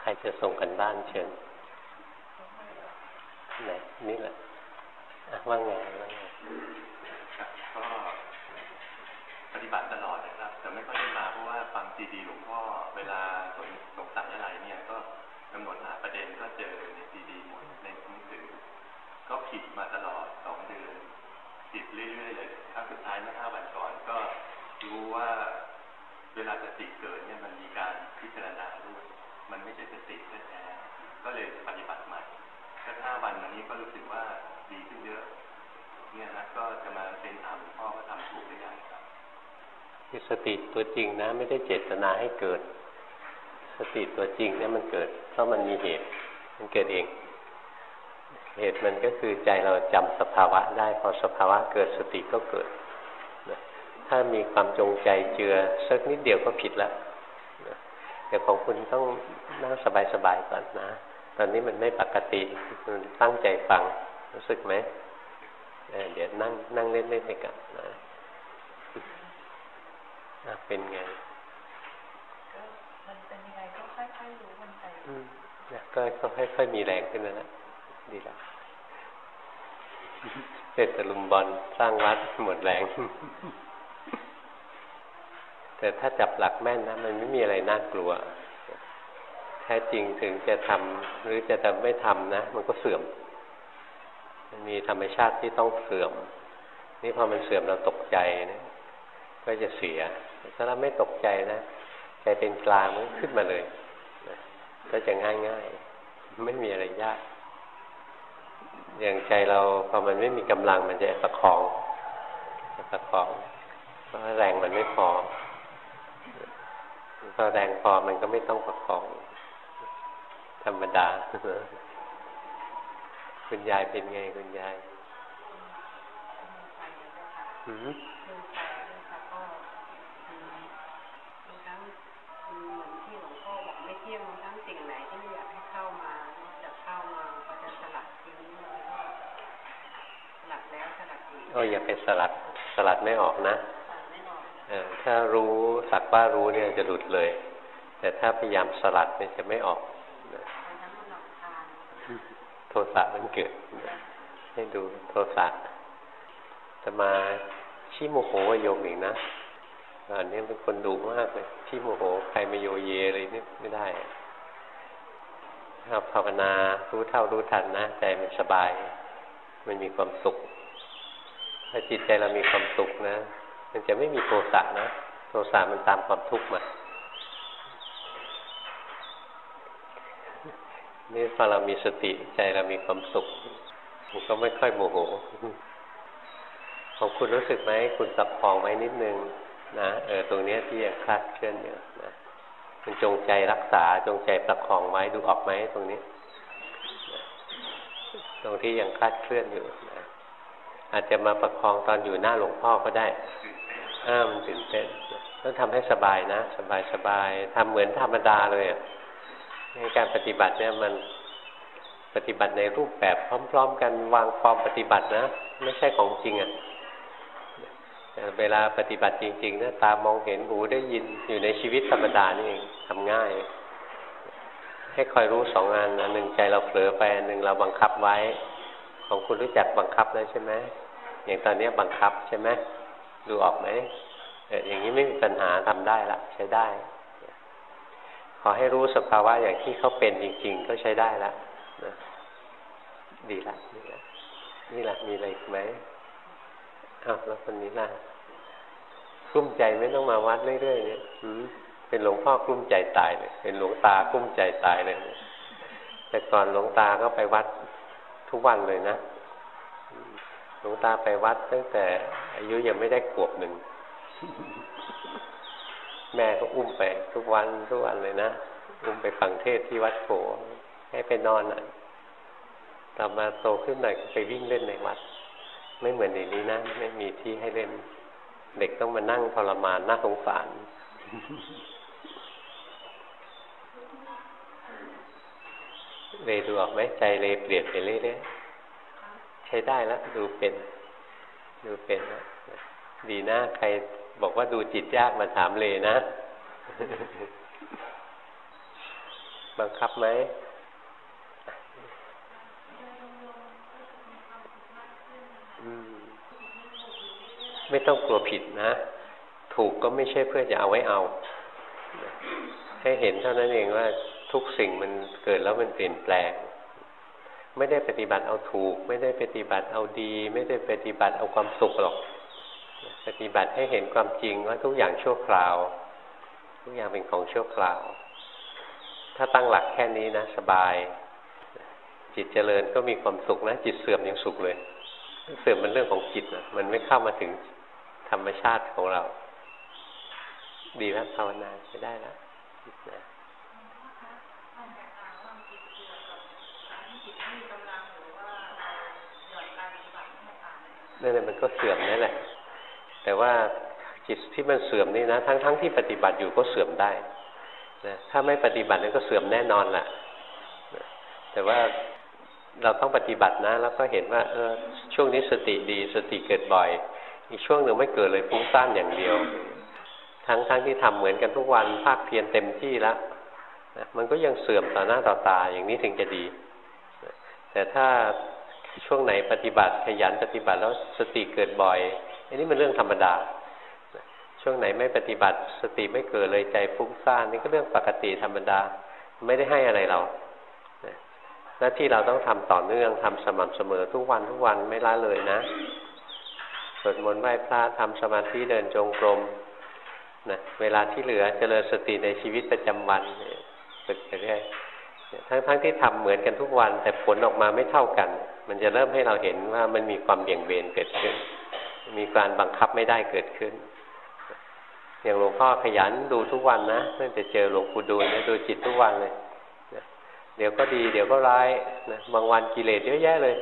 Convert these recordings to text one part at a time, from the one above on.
ใครจะส่งกันบ้านเชิญไหนนี่แหละว่างไงว่างไงก็ปฏิบัติตลอดนะครับ แต่ไม่ค่อยได้มาเพราะว่าฟังซีดีหลวงพ่อเวลาสงสงสัยอะไรเนี่ย ก็กำหนดหาประเด็นก็เจอในซีดีหมดในหนังสือก็ผิดมาตลอดสองเดือนผิดเรื่อยๆเลยครั้งสุดท้ายเมื่อห้าวันก่อนก็รู้ว่าเวลาสติเกิดเนี่ยมันมีการพิจารณาด้วย มันไม่ใช่สติแท้ๆก็เลยปฏิบัติใหม่แล้วห้าวันนี้ก็รู้สึกว่าดีขึ้นเยอะ เนี่ยนะก็จะมาเป็นถามพ่อว่าทำถูกหรือยังครับคือสติตัวจริงนะ ไม่ได้เจตนาให้เกิด สติตัวจริงเนี่ยมันเกิด เพราะมันมีเหตุ มันเกิดเอง เหตุมันก็คือใจเราจำสภาวะได้พอสภาวะเกิดสติก็เกิดถ้ามีความจงใจเจือสักนิดเดียวก็ผิดแล้ว แต่ของคุณต้องนั่งสบายๆก่อนนะ ตอนนี้มันไม่ปกติมันตั้งใจฟังรู้สึกไหมเดี๋ยวนั่งนั่งเล่นๆไปกันนะเป็นไงก็มันเป็นยังไงก็ค่อยๆรู้มันไปก็ค่อยๆมีแรงขึ้นแล้วนะดีแล้วเสร็จตะลุมบอลสร้างวัดหมดแรง แต่ถ้าจับหลักแม่นนะมันไม่มีอะไรน่ากลัว แท้จริงถึงจะทำหรือจะทำไม่ทำนะ มันก็เสื่อม มันมีธรรมชาติที่ต้องเสื่อม นี่พอมันเสื่อมเราตกใจนะก็จะเสีย ถ้าเราไม่ตกใจนะใจเป็นกลางมันขึ้นมาเลยนะก็จะง่ายง่ายไม่มีอะไรยาก อย่างใจเราพอมันไม่มีกำลังมันจะประคองประคองเพราะแรงมันไม่พอ พอแรงพอมันก็ไม่ต้องประคอง ธรรมดา คุณยายเป็นไงคุณยายหืมก็อย่าไปสลัดสลัดไม่ออกนะ ถ้ารู้สักว่ารู้เนี่ยจะหลุดเลย แต่ถ้าพยายามสลัดเนี่ยจะไม่ออกโทสะมันเกิด ให้ดูโทสะจะมาชี้โมโหโยมอีกนะอันนี้เป็นคนดุมากเลยชี้โมโหใครมาโยเยอะไรนี่ไม่ได้ถ้าภาวนารู้เท่ารู้ทันนะใจมันสบาย มันมีความสุข ถ้าจิตใจเรามีความสุขนะ มันจะไม่มีโทสะนะ โทสะมันตามความทุกข์มานี่พอเรามีสติใจเรามีความสุขมันก็ไม่ค่อยโมโหของคุณรู้สึกไหมคุณสับพองไว้นิดนึงนะเออตรงนี้ที่ยังคลาดเคลื่อนอยู่นะมันจงใจรักษาจงใจประคองไว้ดูออกไหมตรงนี้ ตรงที่ยังคลาดเคลื่อนอยู่นะอาจจะมาประคองตอนอยู่หน้าหลวงพ่อก็ได้ อ้ามันตื่นเต้นต้องทำให้สบายนะ สบายสบายทำเหมือนธรรมดาเลยในการปฏิบัติเนี่ยมันปฏิบัติในรูปแบบพร้อม ๆ กันวางฟอร์มปฏิบัตินะ ไม่ใช่ของจริงอะ่ะเวลาปฏิบัติจริงๆนะตามองเห็นหูได้ยินอยู่ในชีวิตธรรมดานี่เองทำง่าย ให้คอยรู้สองงานนะหนึ่งใจเราเผลอไปหนึ่งเราบังคับไว้ ของคุณรู้จักบังคับแล้วใช่ไหมอย่างตอนนี้บังคับใช่ไหม ดูออกไหมเอออย่างนี้ไม่มีปัญหาทำได้ละใช้ได้ ขอให้รู้สภาวะอย่างที่เขาเป็นจริง ๆ ก็ใช้ได้ละนะดีละนี่ละนี่ละมีอะไรอีกไหมอ้าวแล้วคนนี้ล่ะกลุ้มใจไม่ต้องมาวัดเรื่อยๆเนี่ยเป็นหลวงพ่อกลุ้มใจตายเลยเป็นหลวงตากลุ้มใจตายเลยแต่ก่อนหลวงตาก็ไปวัดทุกวันเลยนะ หลวงตาไปวัดตั้งแต่ อายุยังไม่ได้ขวบหนึ่ง แม่ก็อุ้มไป ทุกวันทุกวันเลยนะ อุ้มไปฟังเทศที่วัดโผให้ไปนอนอะต่อมาโตขึ้นหน่อยก็ไปวิ่งเล่นในวัด ไม่เหมือนในนี้นะไม่มีที่ให้เล่น เด็กต้องมานั่งทรมานน่าสงสารเลยดูออกไหมใจเลยเปลี่ยนไปเรื่อยๆใช้ได้แล้วดูเป็น ดูเป็นแล้วดีนะใครบอกว่าดูจิตยากมาถามเลยนะ บังคับไหมไม่ต้องกลัวผิดนะ ถูกก็ไม่ใช่เพื่อจะเอาไว้เอา ให้เห็นเท่านั้นเองว่าทุกสิ่งมันเกิดแล้วมันเปลี่ยนแปลง ไม่ได้ปฏิบัติเอาถูก ไม่ได้ปฏิบัติเอาดี ไม่ได้ปฏิบัติเอาความสุขหรอก ปฏิบัติให้เห็นความจริงว่าทุกอย่างชั่วคราว ทุกอย่างเป็นของชั่วคราว ถ้าตั้งหลักแค่นี้นะ สบาย จิตเจริญก็มีความสุขนะ จิตเสื่อมยังสุขเลย เสื่อมมันเรื่องของจิตนะมันไม่เข้ามาถึงธรรมชาติของเรา ดีแล้วภาวนาใช้ได้แล้ว นะนั่นแหละมันก็เสื่อมนั่นแหละ แต่ว่าจิตที่มันเสื่อมนี่นะ ทั้งๆทที่ปฏิบัติอยู่ก็เสื่อมได้นะถ้าไม่ปฏิบัตินี่ก็เสื่อมแน่นอนแหละแต่ว่าเราต้องปฏิบัตินะ แล้วก็เห็นว่า เออช่วงนี้สติดี สติเกิดบ่อย อีกช่วงหนึ่งไม่เกิดเลยฟุ้งซ่านอย่างเดียว ทั้งๆทที่ทำเหมือนกันทุกวันภาคเพียรเต็มที่แล้วนะมันก็ยังเสื่อมต่อหน้าต่อตาอย่างนี้ถึงจะดี แต่ถ้า ช่วงไหนปฏิบัติขยันปฏิบัติแล้วสติเกิดบ่อย อันนี้มันเรื่องธรรมดา ช่วงไหนไม่ปฏิบัติสติไม่เกิดเลยใจฟุ้งซ่านนี่ก็เรื่องปกติธรรมดาไม่ได้ให้อะไรเราหน้าที่เราต้องทำต่อเนื่องทำสม่ำเสมอทุกวันทุกวันไม่ละเลยนะสวดมนต์ไหว้พระทำสมาธิเดินจงกรมนะเวลาที่เหลือเจริญสติในชีวิตประจำวันฝึกไปเรื่อย ทั้งๆทที่ทำเหมือนกันทุกวัน แต่ผลออกมาไม่เท่ากัน มันจะเริ่มให้เราเห็นว่ามันมีความเบี่ยงเบนเกิดขึ้น มีการบังคับไม่ได้เกิดขึ้น อย่างหลวงพ่อขยันดูทุกวันนะตั้งแต่เจอหลวงปู่ดูลเนี่ยดูจิตทุกวันเลยเดี๋ยวก็ดี เดี๋ยวก็ร้ายนะบางวันกิเลสเยอะแยะเลย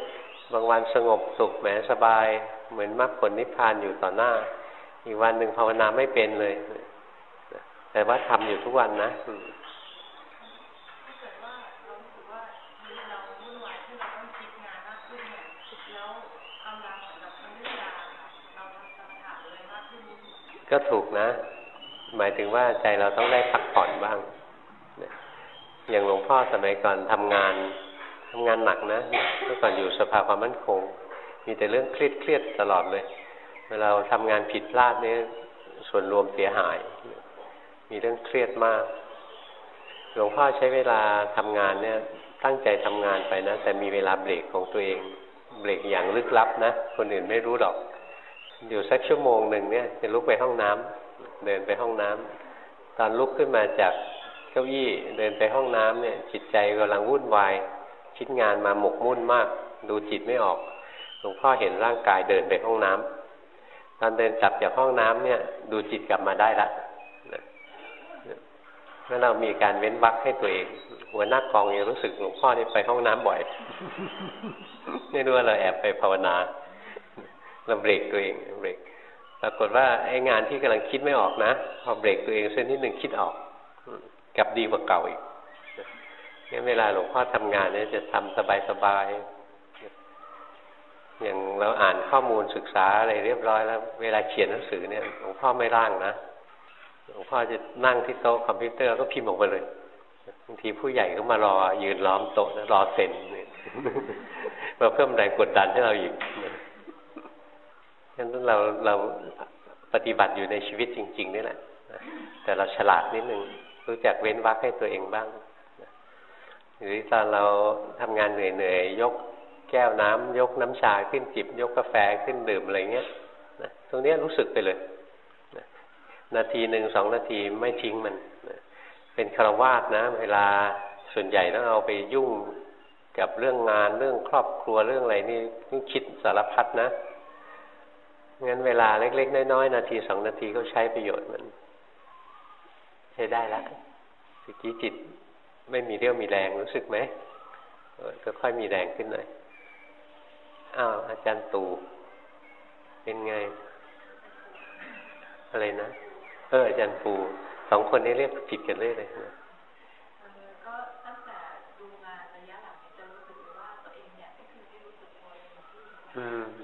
บางวันสงบสุขแหมสบาย เหมือนมรรคผลนิพพานอยู่ต่อหน้า อีกวันหนึ่งภาวนาไม่เป็นเลย แต่ว่าทำอยู่ทุกวันนะ ก็ถูกนะ หมายถึงว่าใจเราต้องได้พักผ่อนบ้าง อย่างหลวงพ่อสมัยก่อนทำงานทำงานหนักนะเมื่อก่อนอยู่สภาความมั่นคง มีแต่เรื่องเครียดเครียดตลอดเลย เวลาเราทำงานผิดพลาดนี่ส่วนรวมเสียหาย มีเรื่องเครียดมาก หลวงพ่อใช้เวลาทำงานเนี่ย ตั้งใจทำงานไปนะ แต่มีเวลาเบรกของตัวเอง เบรกอย่างลึกลับนะ คนอื่นไม่รู้หรอก อยู่สักชั่วโมงหนึ่งเนี่ยจะลุกไปห้องน้ำเดินไปห้องน้ำตอนลุกขึ้นมาจากเก้าอี้เดินไปห้องน้ำเนี่ย จิตใจกำลังวุ่นวายคิดงานมาหมกมุ่นมาก ดูจิตไม่ออกหลวงพ่อเห็นร่างกายเดินไปห้องน้ำตอนเดินกลับจากห้องน้ำเนี่ย ดูจิตกลับมาได้ละเมื่อเรามีการเว้นวักให้ตัวเอง หัวหน้ากองยังรู้สึกหลวงพ่อนี่ไปห้องน้ำบ่อย ไม่รู้ว่าเราแอบไปภาวนา เราเบรกตัวเองเบรกปรากฏว่าไอ้งานที่กำลังคิดไม่ออกนะ พอเบรกตัวเองเส้นที่หนึ่งคิดออกกลับดีกว่าเก่าอีกงั้นเวลาหลวงพ่อทำงานเนี่ยจะทำสบายๆอย่างเราอ่านข้อมูลศึกษาอะไรเรียบร้อยแล้ว เวลาเขียนหนังสือเนี่ยหลวงพ่อไม่ร่างนะหลวงพ่อจะนั่งที่โต๊ะคอมพิวเตอร์ก็พิมพ์ออกไปเลยบางทีผู้ใหญ่ก็มารอยืนล้อมโต๊ะรอเซ็นมาเพิ่มแรงกดดันให้เราอีก ฉะนั้นเราเราปฏิบัติอยู่ในชีวิตจริง ๆ นี่แหละแต่เราฉลาดนิดนึงรู้จักเว้นวักให้ตัวเองบ้างหรือตอนเราทำงานเหนื่อยๆยกแก้วน้ำยกน้ำชาขึ้นจิบ ยกกาแฟขึ้นดื่มอะไรเงี้ยตรงนี้รู้สึกไปเลยนาทีหนึ่งสองนาทีไม่ทิ้งมันเป็นคารวาสนะ เวลาส่วนใหญ่ต้องเอาไปยุ่งกับเรื่องงานเรื่องครอบครัวเรื่องอะไรนี่ต้องคิดสารพัดนะ งั้นเวลาเล็ก ๆ น้อยๆนาทีสองนาทีก็ใช้ประโยชน์มัน ใช้ได้ละสกี้จิตไม่มีเรี่ยวมีแรงรู้สึกไหมก็ค่อยมีแรงขึ้นหน่อยอ้าวอาจารย์ตู่เป็นไง อะไรนะ เอออาจารย์ปูสองคนนี้เรียกผิดกันเลยเลยนะอืม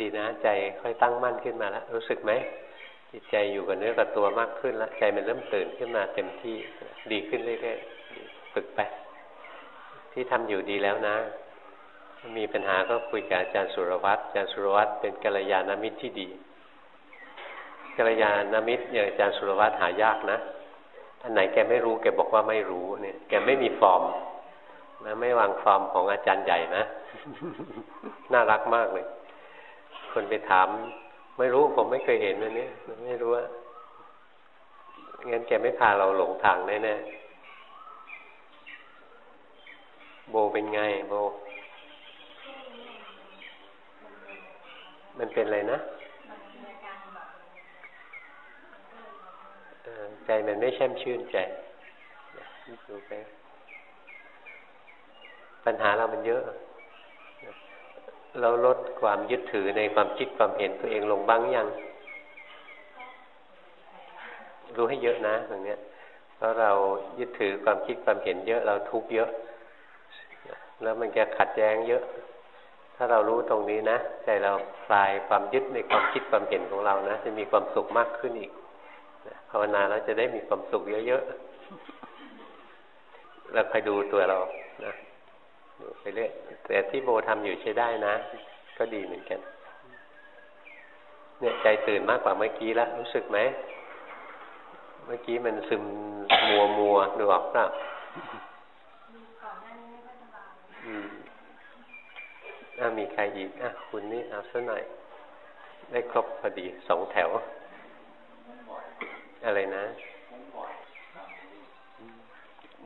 ดีนะ ใจค่อยตั้งมั่นขึ้นมาแล้ว รู้สึกไหมจิตใจอยู่กับเนื้อกับตัวมากขึ้นแล้วใจมันเริ่มตื่นขึ้นมาเต็มที่ดีขึ้นเรื่อยๆฝึกไปที่ทำอยู่ดีแล้วนะ มีปัญหาก็คุยกับอาจารย์สุรวัตรอาจารย์สุรวัตรเป็นกัลยาณมิตรที่ดีกัลยาณมิตรอย่างอาจารย์สุรวัตรหายากนะอันไหนแกไม่รู้แกบอกว่าไม่รู้เนี่ย แกไม่มีฟอร์มนะไม่วางฟอร์มของอาจารย์ใหญ่นะ น่ารักมากเลย คนไปถาม ไม่รู้ผมไม่เคยเห็นอันนี้ไม่รู้ว่างั้นแกไม่พาเราหลงทางแน่ๆโบเป็นไงโบ มันเป็นอะไรนะใจมันไม่แช่มชื่นใจดูไปปัญหาเรามันเยอะ เราลดความยึดถือในความคิดความเห็นตัวเองลงบ้างยัง รู้ให้เยอะนะตรงเนี้ย เพราะเรายึดถือความคิดความเห็นเยอะเราทุกข์เยอะ แล้วมันจะขัดแย้งเยอะ ถ้าเรารู้ตรงนี้นะใจเราคลายความยึดในความคิดความเห็นของเรานะ จะมีความสุขมากขึ้นอีกภาวนาแล้วจะได้มีความสุขเยอะๆเราคอยดูตัวเรานะ ไปเรื่อยแต่ที่โบทำอยู่ใช้ได้นะ ก็ดีเหมือนกัน เนี่ยใจตื่นมากกว่าเมื่อกี้แล้วรู้สึกไหม เมื่อกี้มันซึมมัวมัวดูออกเปล่าอืมถ้ามีใครอีกอะคุณนี่เอาซะหน่อย ได้ครบพอดีสองแถว อะไรนะ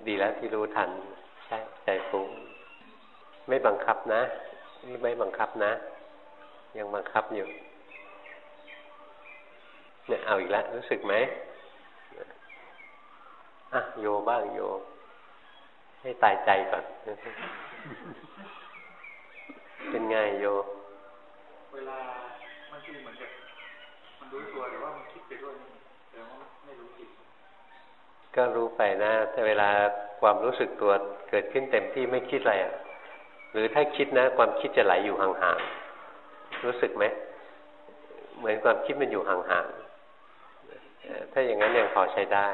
ดีแล้วที่รู้ทัน ใช่ ใจฟุ้ง ไม่บังคับนะนี่ไม่บังคับนะ ยังบังคับอยู่ เนี่ยเอาอีกแล้วรู้สึกไหมอะโยบ้างโย ให้ตายใจก่อน เป็นไงโย เวลามันคือเหมือนกับมันรู้ตัวแต่ว่ามันคิดไปด้วยแต่ว่าไม่รู้จิตก็รู้ไปนะแต่เวลาความรู้สึกตัวเกิดขึ้นเต็มที่ไม่คิดอะไรอะ หรือถ้าคิดนะ ความคิดจะไหลอยู่ห่างๆ รู้สึกไหม เหมือนความคิดมันอยู่ห่างๆ ถ้าอย่างนั้นยังพอใช้ได้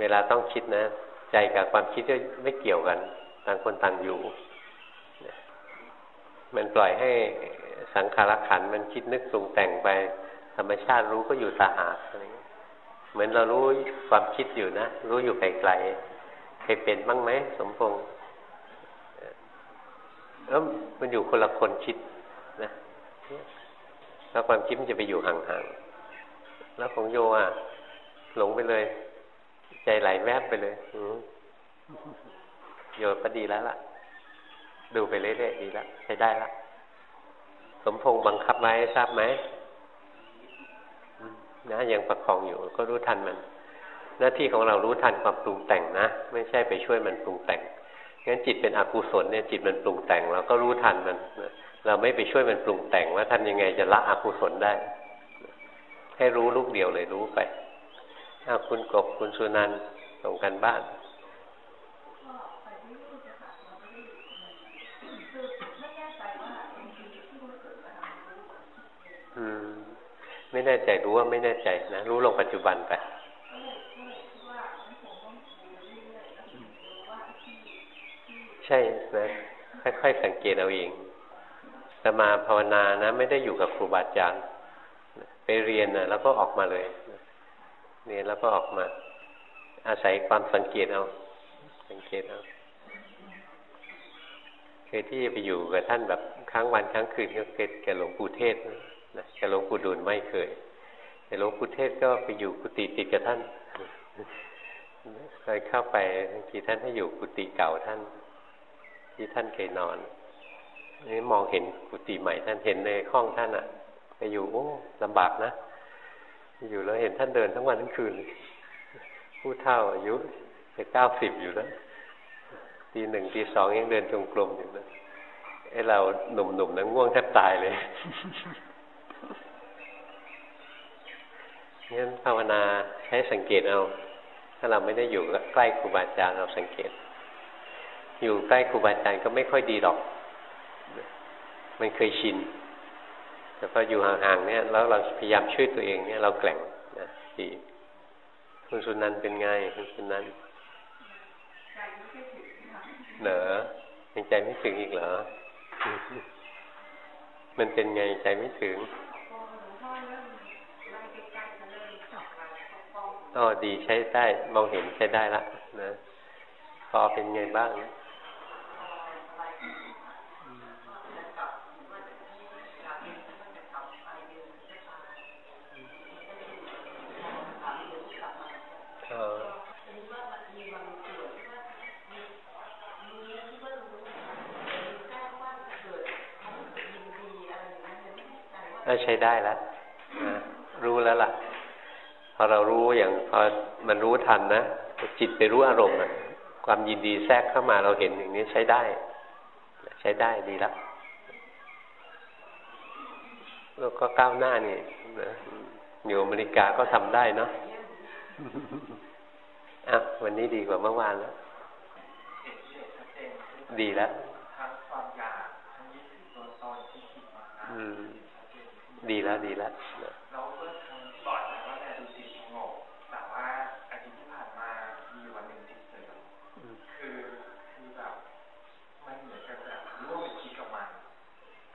เวลาต้องคิดนะ ใจกับความคิดก็ไม่เกี่ยวกันต่างคนต่างอยู่ มันปล่อยให้สังขารขันมันคิดนึกปรุงแต่งไป ธรรมชาติรู้ก็อยู่ตาหาอะไรเหมือนเรารู้ความคิดอยู่นะ รู้อยู่ไกลๆเคยเป็นบ้างไหมสมพงษ์ แล้วมันอยู่คนละคนคิดนะแล้วความคิดมันจะไปอยู่ห่างๆ แล้วของโยอะหลงไปเลย ใจไหลแวบไปเลยโยก็ดีแล้วล่ะ ดูไปเรื่อยๆดีแล้วใช้ได้แล้วสมพงษ์บังคับไว้ทราบไหมนะยังประคองอยู่ก็รู้ทันมัน หน้าที่ของเรารู้ทันความปรุงแต่งนะ ไม่ใช่ไปช่วยมันปรุงแต่ง งั้นจิตเป็นอกุศลเนี่ยจิตมันปรุงแต่งเราก็รู้ทันมัน เราไม่ไปช่วยมันปรุงแต่งว่าทำยังไงจะละอกุศลได้ ให้รู้ลูกเดียวเลยรู้ไปถ้าคุณกบคุณสุนันส่งกันบ้านไม่แน่ใจรู้ว่าไม่แน่ใจนะ รู้ลงปัจจุบันไป ใช่นะค่อยๆสังเกตเอาเองสมาภาวนานะ ไม่ได้อยู่กับครูบาอาจารย์ไปเรียนนะแล้วก็ออกมาเลย เรียนแล้วก็ออกมา อาศัยความสังเกตเอา สังเกตเอาเคยที่ไปอยู่กับท่านแบบครั้งวันครั้งคืนก็เคยแกหลวงปู่เทศนะนะแต่หลวงปู่ดูลไม่เคย แต่หลวงปู่เทศก็ไปอยู่กุฏิติดกับท่านเคยเข้าไปบางทีท่านให้อยู่กุฏิเก่าท่าน ที่ท่านเคยนอนนี่มองเห็นกุฏิใหม่ ท่านเห็นในห้องท่านอะ่ะ ไปอยู่โอ้ลำบากนะ อยู่แล้วเห็นท่านเดินทั้งวันทั้งคืน ผู้เฒ่าอายุจะเก้าสิบอยู่แล้วตีหนึ่งตีสองยังเดินจงกรมอยู่เลยไอ้เราหนุ่มๆนั้นง่วงแทบตายเลยงั้นภาวนาใช้สังเกตเอา ถ้าเราไม่ได้อยู่ใกล้ครูบาอาจารย์เราสังเกต อยู่ใกล้ครูบาอาจารย์ก็ไม่ค่อยดีหรอก มันเคยชิน แต่พออยู่ห่างๆเนี่ยแล้วเราพยายามช่วยตัวเองเนี่ยเราแกล่งนะดีคุณสุนันเป็นไงคุณสุนันเหนอยังใจไม่ถึงอีกเหรอ มันเป็นไงใจไม่ถึงอ๋อดีใช้ได้ มองเห็นใช้ได้ละนะ พอเป็นไงบ้าง ใช้ได้แล้วรู้แล้วล่ะ พอเรารู้อย่างพอมันรู้ทันนะจิตไปรู้อารมณ์ความยินดีแทรกเข้ามาเราเห็นอย่างนี้ใช้ได้ ใช้ได้ดีแล้วแล้วก็ก้าวหน้านี่นะอยู่อเมริกาก็ทำได้เนาะอะวันนี้ดีกว่าเมื่อวานแล้ว ดีแล้วทั้งความอยากทั้งยึดถือตัวตนที่คิดมา ดีแล้วดีแล้วเราเมื่อทำก่อนว่าแต่ดูจิตสงบแต่ว่าอาทิตย์ที่ผ่านมามีวันหนึ่งจิตเสื่อมคือคือแบบมันเหมือนกับแบบร่วมไปคิดกับมัน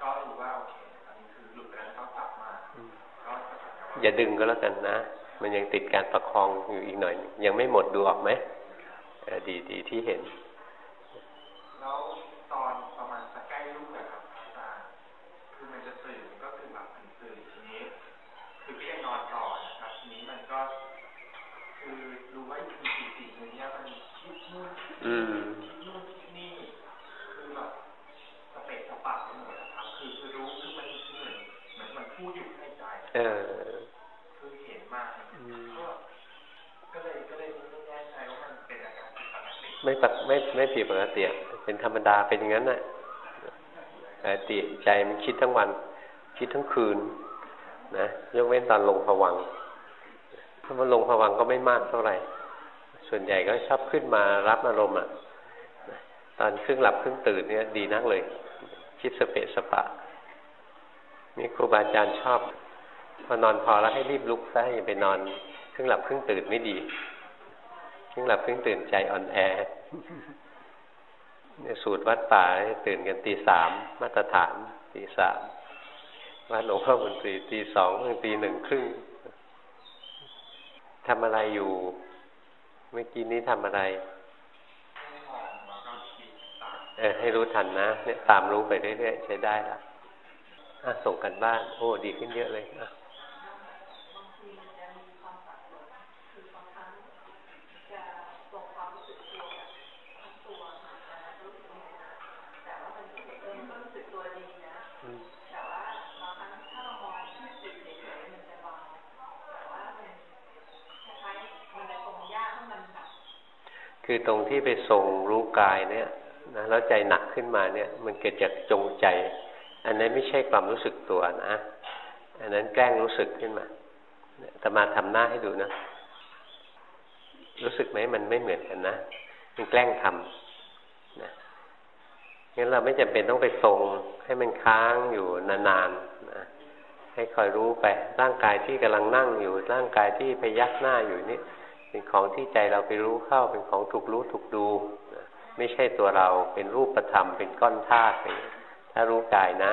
ก็รู้ว่าโอเคอันนี้คือหลุดไปแล้วก็กลับมาก็อย่าดึงก็แล้วกันนะ มันยังติดการประคองอยู่อีกหน่อย ยังไม่หมดดูออกไหมดีดีที่เห็นแล้วตอนประมาณสักใกล้ลูกนะครับอาจารย์คือมันจะตื่นก็คือแบบตื่นทีนี้ คือก็ยังนอนต่อนะครับ ทีนี้มันก็ คือรู้ว่าอีกสี่สี่ตัวนี้มันคิดนู่นคิดนู่นคิดนี่คือแบบสเปะสปะไปหมดนะครับ คือคือรู้คือมันคือเหมือนเหมือนมันพูดอยู่ในใจเออคือเห็นมาก็ก็เลยก็เลยไม่แน่ใจว่ามันเป็นอาการผิดปกติ ไม่ปกไม่ไม่ผิดปกติเป็นธรรมดาเป็นอย่างนั้นแหละปกติใจมันคิดทั้งวัน คิดทั้งคืน นะยกเว้นตอนลงผวังถ้ามันลงผวังก็ไม่มากเท่าไหร่ ส่วนใหญ่ก็ชอบขึ้นมารับอารมณ์อะตอนครึ่งหลับครึ่งตื่นเนี่ยดีนักเลย คิดสเปะสปะนี่ครูบาอาจารย์ชอบพอนอนพอแล้วให้รีบลุกซะอย่าไปนอนครึ่งหลับครึ่งตื่นไม่ดี ครึ่งหลับครึ่งตื่นใจอ่อนแอเนี่ยสูตรวัดป่าตื่นกันตีสามมาตรฐานตีสามวัดหลวงพ่อมนตรีตีสองถึงตีหนึ่งครึ่งทำอะไรอยู่เมื่อกี้นี้ทำอะไรเออให้รู้ทันนะ เนี่ยตามรู้ไปเรื่อยๆใช้ได้ละอะส่งกันบ้าน โอ้ ดีขึ้นเยอะเลยอะ คือตรงที่ไปทรงรู้กายเนี่ยนะแล้วใจหนักขึ้นมาเนี่ย มันเกิดจากจงใจ อันนั้นไม่ใช่ความรู้สึกตัวนะอันนั้นแกล้งรู้สึกขึ้นมาแต่มาทำหน้าให้ดูนะ รู้สึกไหมมันไม่เหมือนกันนะมันแกล้งทำนะงั้นเราไม่จำเป็นต้องไปทรงให้มันค้างอยู่นานๆนะให้คอยรู้ไปร่างกายที่กำลังนั่งอยู่ร่างกายที่ไปยักหน้าอยู่นี่ เป็นของที่ใจเราไปรู้เข้าเป็นของถูกรู้ถูกดู ไม่ใช่ตัวเราเป็นรูปธรรมเป็นก้อนธาตุถ้ารู้กายนะ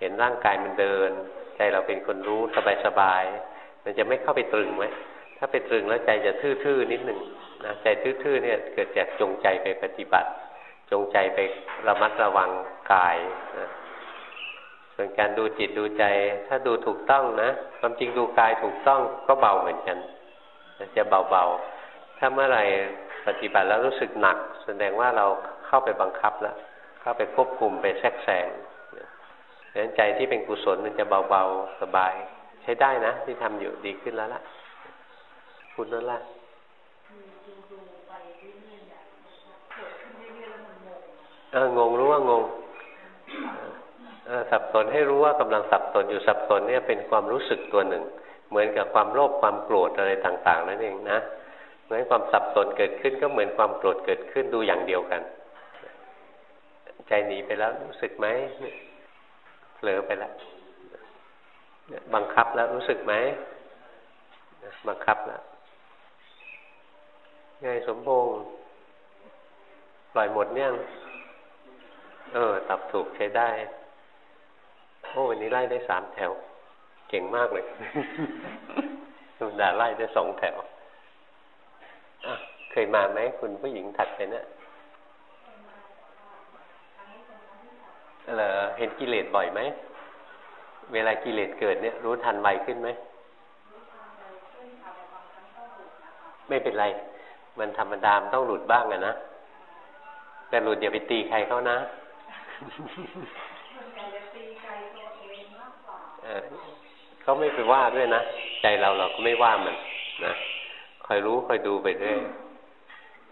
เห็นร่างกายมันเดิน ใจเราเป็นคนรู้สบายๆมันจะไม่เข้าไปตรึงไว้ถ้าไปตรึงแล้วใจจะทื่อๆนิดหนึ่งนะใจทื่อๆเนี่ยเกิดจากจงใจไปปฏิบัติ จงใจไประมัดระวังกายนะส่วนการดูจิตดูใจ ถ้าดูถูกต้องนะความจริงดูกายถูกต้องก็เบาเหมือนกัน จะเบาๆ ถ้าเมื่อไหร่ปฏิบัติแล้วรู้สึกหนัก แสดงว่าเราเข้าไปบังคับแล้ว เข้าไปควบคุมไปแทรกแซงดังนั้นใจที่เป็นกุศลมันจะเบาๆ สบาย ใช้ได้นะ ที่ทำอยู่ดีขึ้นแล้วล่ะ คุณนั่นล่ะเอองงรู้ว่างงสับสนให้รู้ว่ากำลังสับสนอยู่สับสนเนี่ยเป็นความรู้สึกตัวหนึ่ง เหมือนกับความโลภความโกรธอะไรต่าง ๆ นั่นเองนะเหมือนความสับสนเกิดขึ้นก็เหมือนความโกรธเกิดขึ้นดูอย่างเดียวกัน ใจหนีไปแล้วรู้สึกไหมเผลอไปแล้วบังคับแล้วรู้สึกไหมบังคับแล้วไงสมพงษ์ปล่อยหมดเนี่ยเออ ตับถูกใช้ได้ โอ้วันนี้ไล่ได้สามแถว เก่งมากเลยธรรมดาไล่ได้สองแถวเคยมาไหมคุณผู้หญิงถัดไปเนะี่ยเหรอเห็นกิเลสบ่อยไหม เวลากิเลสเกิดเนี่ย รู้ทันไวขึ้นไหม ไม่เป็นไร มันธรรมดามต้องหลุดบ้างอะนะ แต่หลุดอย่าไปตีใครเขานะ เขาไม่ไปว่าด้วยนะ ใจเราเราก็ไม่ว่ามันนะคอยรู้คอยดูไปเรื่อย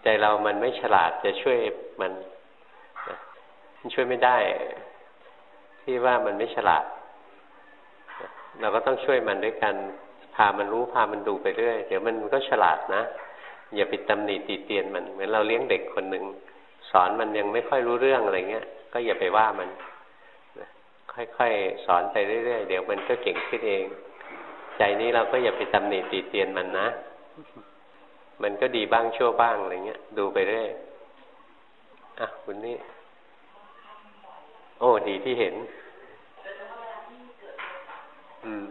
ใจเรามันไม่ฉลาดจะช่วยมันมันช่วยไม่ได้ ที่ว่ามันไม่ฉลาด เราก็ต้องช่วยมันด้วยกันพามันรู้พามันดูไปเรื่อยเดี๋ยวมันก็ฉลาดนะอย่าไปตำหนิตีเตียนมันเหมือนเราเลี้ยงเด็กคนหนึ่งสอนมันยังไม่ค่อยรู้เรื่องอะไรเงี้ยก็อย่าไปว่ามัน ค่อยๆ สอนไปเรื่อยๆ เดี๋ยวมันก็เก่งขึ้นเอง ใจนี้เราก็อย่าไปตำหนิตีเตียนมันนะ มันก็ดีบ้างชั่วบ้างอะไรเงี้ย ดูไปเรื่อย อะคุณนี่ โอ้ ดีที่เห็น อืม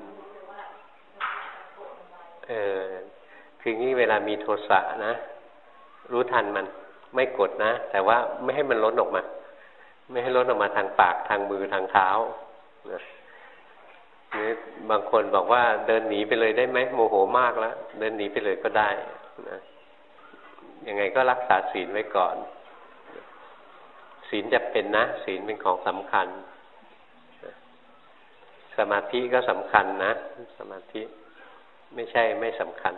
เออ คืองี้เวลามีโทสะนะ รู้ทันมัน ไม่กดนะ แต่ว่าไม่ให้มันล้นออกมา ไม่ให้ล้นออกมาทางปากทางมือทางเท้านะนี่บางคนบอกว่าเดินหนีไปเลยได้ไหมโมโหมากแล้วเดินหนีไปเลยก็ได้นะยังไงก็รักษาศีลไว้ก่อน ศีลจะเป็นนะ ศีลเป็นของสำคัญ สมาธิก็สำคัญนะ สมาธิไม่ใช่ไม่สำคัญ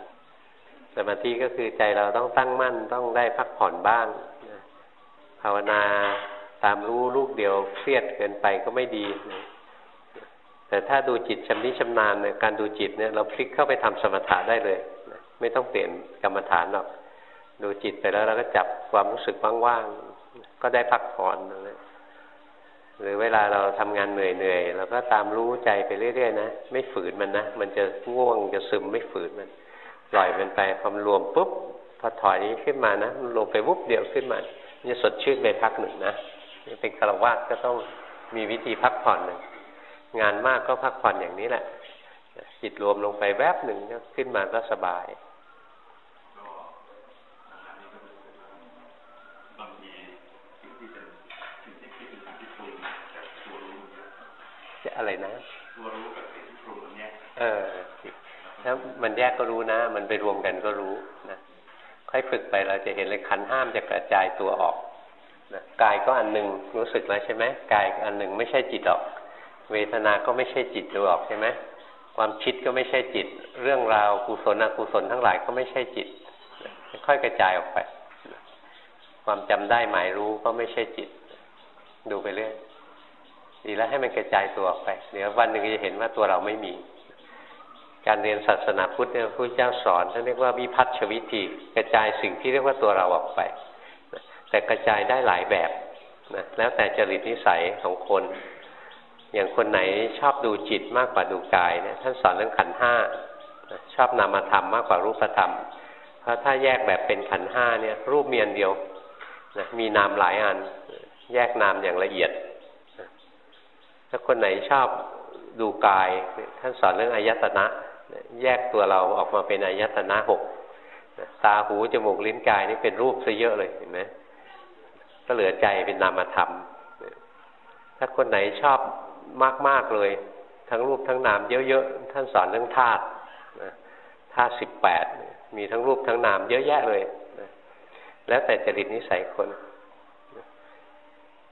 สมาธิก็คือใจเราต้องตั้งมั่นต้องได้พักผ่อนบ้างภาวนา ตามรู้ลูกเดียวเครียดเกินไปก็ไม่ดีแต่ถ้าดูจิตชำนิชำนาญเนี่ยการดูจิตเนี่ยเราพลิกเข้าไปทำสมถะได้เลย ไม่ต้องเปลี่ยนกรรมฐานหรอกดูจิตไปแล้วเราก็จับความรู้สึกว่างๆก็ได้พักผ่อนนะหรือเวลาเราทำงานเหนื่อยๆเราก็ตามรู้ใจไปเรื่อยๆนะไม่ฝืนมันนะมันจะง่วงจะซึมไม่ฝืนมันปล่อยมันไปพอมรวมปุ๊บพอถอยนี้ขึ้นมานะมันลงไปวุบเดียวขึ้นมามันจะสดชื่นไปพักหนึ่งนะ เป็นคารวะก็ต้องมีวิธีพักผ่อนหนึ่งงานมากก็พักผ่อนอย่างนี้แหละ จิตรวมลงไปแวบหนึ่งขึ้นมาก็สบายจะอะไรนะตัวรู้กับสิ่งที่ปรุงแยกเออถ้ามันแยกก็รู้นะ มันไปรวมกันก็รู้นะ ค่อยฝึกไปเราจะเห็นเลยขันห้ามจะกระจายตัวออก นะกายก็อันหนึ่งรู้สึกแล้วใช่ไหมกายอันหนึ่งไม่ใช่จิตออก เวทนาก็ไม่ใช่จิตดูออกใช่ไหมความคิดก็ไม่ใช่จิต เรื่องราวกุศลอกุศลทั้งหลายก็ไม่ใช่จิต ค่อยกระจายออกไป ความจำได้หมายรู้ก็ไม่ใช่จิต ดูไปเรื่อยดีแล้วให้มันกระจายตัวออกไปเดี๋ยววันหนึ่งจะเห็นว่าตัวเราไม่มี การเรียนศาสนาพุทธเนี่ยพระเจ้าสอนท่านเรียกว่าวิพัฒชวิธีกระจายสิ่งที่เรียกว่าตัวเราออกไป แต่กระจายได้หลายแบบนะแล้วแต่จริตนิสัยของคน อย่างคนไหนชอบดูจิตมากกว่าดูกายเนี่ยท่านสอนเรื่องขันห้าชอบนามธรรมมากกว่ารูปธรรม เพราะถ้าแยกแบบเป็นขันห้าเนี่ยรูปเมียนเดียวนะมีนามหลายอัน แยกนามอย่างละเอียด ถ้าคนไหนชอบดูกาย ท่านสอนเรื่องอายตนะ แยกตัวเราออกมาเป็นอายตนะหกตาหูจมูกลิ้นกายนี่เป็นรูปซะเยอะเลยเห็นไหม ก็เหลือใจเป็นนามธรรม ถ้าคนไหนชอบมาก ๆ เลย ทั้งรูปทั้งนามเยอะๆ ท่านสอนเรื่องธาตุธาตุสิบแปดมีทั้งรูปทั้งนามเยอะแยะเลย แล้วแต่จริตนิสัยคน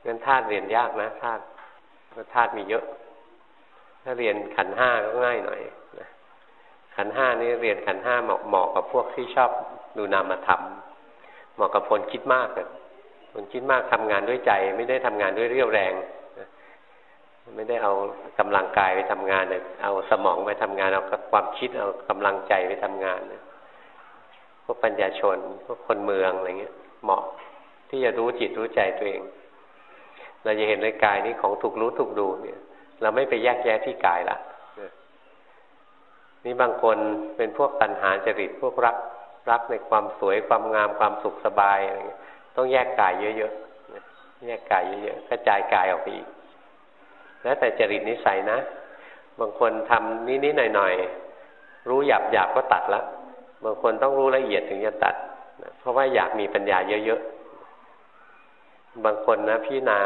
งั้นธาตุเรียนยากนะธาตุเพราะธาตุมีเยอะ ถ้าเรียนขันห้าก็ง่ายหน่อยนะขันห้านี่เรียนขันห้าเหมาะเหมาะกับพวกที่ชอบดูนามธรรม เหมาะกับคนคิดมาก คนคิดมากทำงานด้วยใจ ไม่ได้ทำงานด้วยเรี่ยวแรงไม่ได้เอากำลังกายไปทำงานเนี่ยเอาสมองไปทำงานเอาความคิดเอากำลังใจไปทำงานเนี่ยพวกปัญญาชนพวกคนเมืองอะไรเงี้ย เหมาะที่จะรู้จิตรู้ใจตัวเอง เราจะเห็นในกายนี้ของถูกรู้ถูกดูเนี่ย เราไม่ไปแยกแยะที่กายละนี่บางคนเป็นพวกตัณหาจริตพวกรักรักในความสวยความงามความสุขสบายอะไรเงี้ย ต้องแยกกายเยอะๆแยกกายเยอะๆกระจายกายออกไปอีก แล้วแต่จริตนิสัยนะ บางคนทำนิดๆหน่อยๆ รู้หยาบหยาบก็ตัดละ บางคนต้องรู้ละเอียดถึงจะตัด เพราะว่าอยากมีปัญญาเยอะๆ บางคนนะพี่นา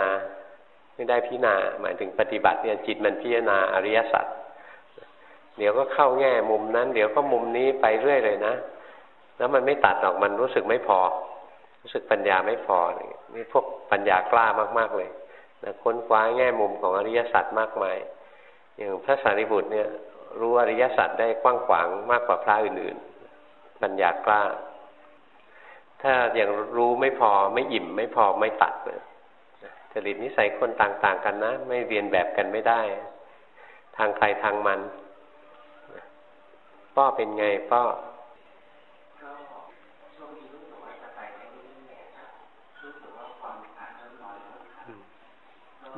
ไม่ได้พิจารณาหมายถึงปฏิบัติเนี่ยจิตมันพิจารณาอริยสัจเดี๋ยวก็เข้าแง่มุมนั้น เดี๋ยวก็มุมนี้ไปเรื่อยเลยนะ แล้วมันไม่ตัดออกมันรู้สึกไม่พอ รู้สึกปัญญาไม่พอนี่พวกปัญญากล้ามาก ๆเลยนะค้นคว้าแง่มุมของอริยสัจมากมาย อย่างพระสารีบุตรเนี่ย รู้อริยสัจได้กว้างขวางมากกว่าพระอื่นๆ ปัญญากล้า ถ้าอย่างรู้ไม่พอไม่อิ่มไม่พอไม่ตัดเจริตนิสัยคนต่างๆกันนะ ไม่เรียนแบบกันไม่ได้ ทางใครทางมัน ป้อเป็นไงป้อ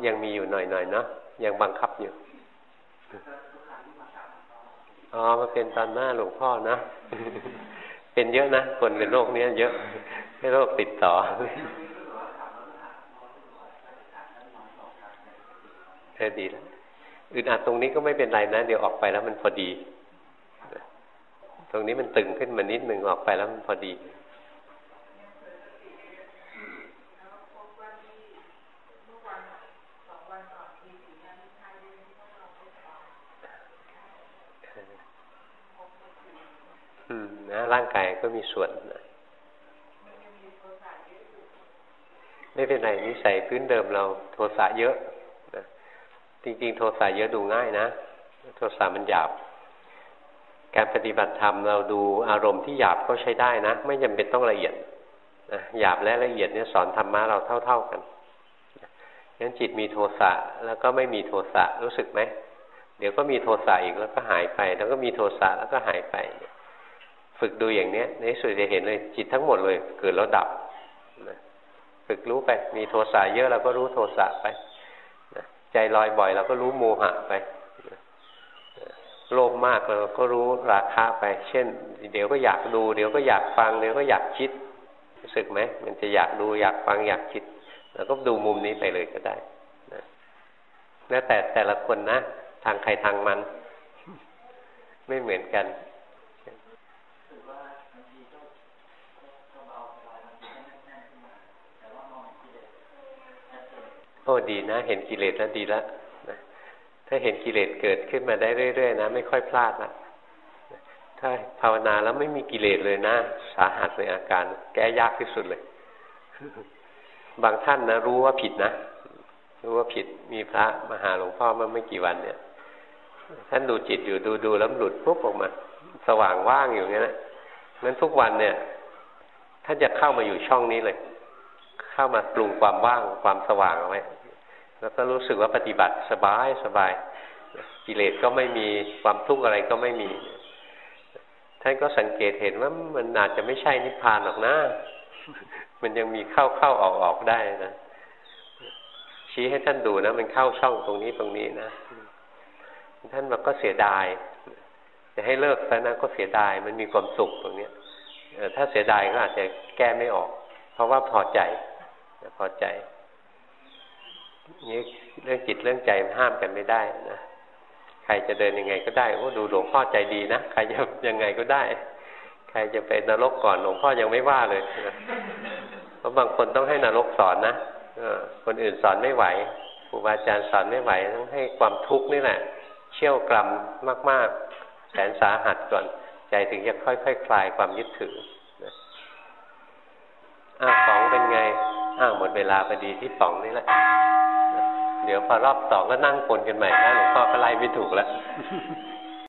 ยังมีอยู่หน่อยๆเนาะยังบังคับอยู่อ๋อมาเป็นตอนหน้าหลวงพ่อนะ เป็นเยอะนะ คนเป็นโรคนี้เยอะให้โรคติดต่อเออดีแล้วอึดอัดตรงนี้ก็ไม่เป็นไรนะ เดี๋ยวออกไปแล้วมันพอดี ตรงนี้มันตึงขึ้นมานิดหนึ่งออกไปแล้วมันพอดี อืมนะร่างกายก็มีส่วนนะไม่เป็นไรนิสัยพื้นเดิมเราโทสะเยอะจริง ๆ โทสะเยอะดูง่ายนะ โทสะมันหยาบ การปฏิบัติธรรมเราดูอารมณ์ที่หยาบก็ใช้ได้นะ ไม่จำเป็นต้องละเอียดนะหยาบและละเอียดเนี่ยสอนธรรมะเราเท่า ๆกันงั้นจิตมีโทสะแล้วก็ไม่มีโทสะรู้สึกไหมเดี๋ยวก็มีโทสะอีกแล้วก็หายไป แล้วก็มีโทสะแล้วก็หายไป ฝึกดูอย่างเนี้ยในสุดจะเห็นเลยจิตทั้งหมดเลย เกิดแล้วดับฝึกรู้ไป มีโทสะเยอะเราก็รู้โทสะไปใจลอยบ่อยเราก็รู้โมหะไปโลภมากเราก็รู้ราคะไป เช่น เดี๋ยวก็อยากดูเดี๋ยวก็อยากฟังเดี๋ยวก็อยากคิดรู้สึกไหมมันจะอยากดูอยากฟังอยากคิดเราก็ดูมุมนี้ไปเลยก็ได้นะแล้วแต่แต่ละคนนะ ทางใครทางมัน ไม่เหมือนกัน อ้ดีนะ เห็นกิเลสแล้วดีแล้วถ้าเห็นกิเลสเกิดขึ้นมาได้เรื่อยๆนะ ไม่ค่อยพลาดนะถ้าภาวนาแล้วไม่มีกิเลสเลยนะ สาหัสในอาการ แก้ยากที่สุดเลย บางท่านนะรู้ว่าผิดนะรู้ว่าผิดมีพระมาหาหลวงพ่อเมื่อไม่กี่วันเนี่ย ท่านดูจิตอยู่ดูดูแล้วหลุดปุ๊บออกมา สว่างว่างอยู่เงี้ยนะนั้นทุกวันเนี่ย ท่านจะเข้ามาอยู่ช่องนี้เลย เข้ามาปรุงความว่างความสว่างเอาไว้ แล้วก็รู้สึกว่าปฏิบัติสบายสบาย กิเลสก็ไม่มีความทุกข์อะไรก็ไม่มี ท่านก็สังเกตเห็นว่ามันอาจจะไม่ใช่นิพพานหรอกนะมันยังมีเข้าเข้าออกออกได้นะชี้ให้ท่านดูนะมันเข้าช่องตรงนี้ตรงนี้นะท่านบอกก็เสียดายจะให้เลิกซะนะก็เสียดายมันมีความสุขตรงนี้ถ้าเสียดายก็อาจจะแก้ไม่ออก เพราะว่าพอใจพอใจ นี้เรื่องจิตเรื่องใจห้ามกันไม่ได้นะใครจะเดินยังไงก็ได้โอ้ดูหลวงพ่อใจดีนะใครจะยังไงก็ได้ ใครจะไปนรกก่อนหลวงพ่อยังไม่ว่าเลยนะเพราะบางคนต้องให้นรกสอนนะคนอื่นสอนไม่ไหวครูบาอาจารย์สอนไม่ไหวต้องให้ความทุกข์นี่แหละ เชี่ยวกรำมาก ๆ แสนสาหัสก่อน ใจถึงจะค่อยๆคคลายความยึดถืออ้าวของเป็นไง อ้าวหมดเวลาพอดีที่สองนี่แหละ ดี๋ยวพอรอบสองก็นั่งคนกันใหม่นะหลวงพ่อก็ไล่ไม่ถูกแล้ว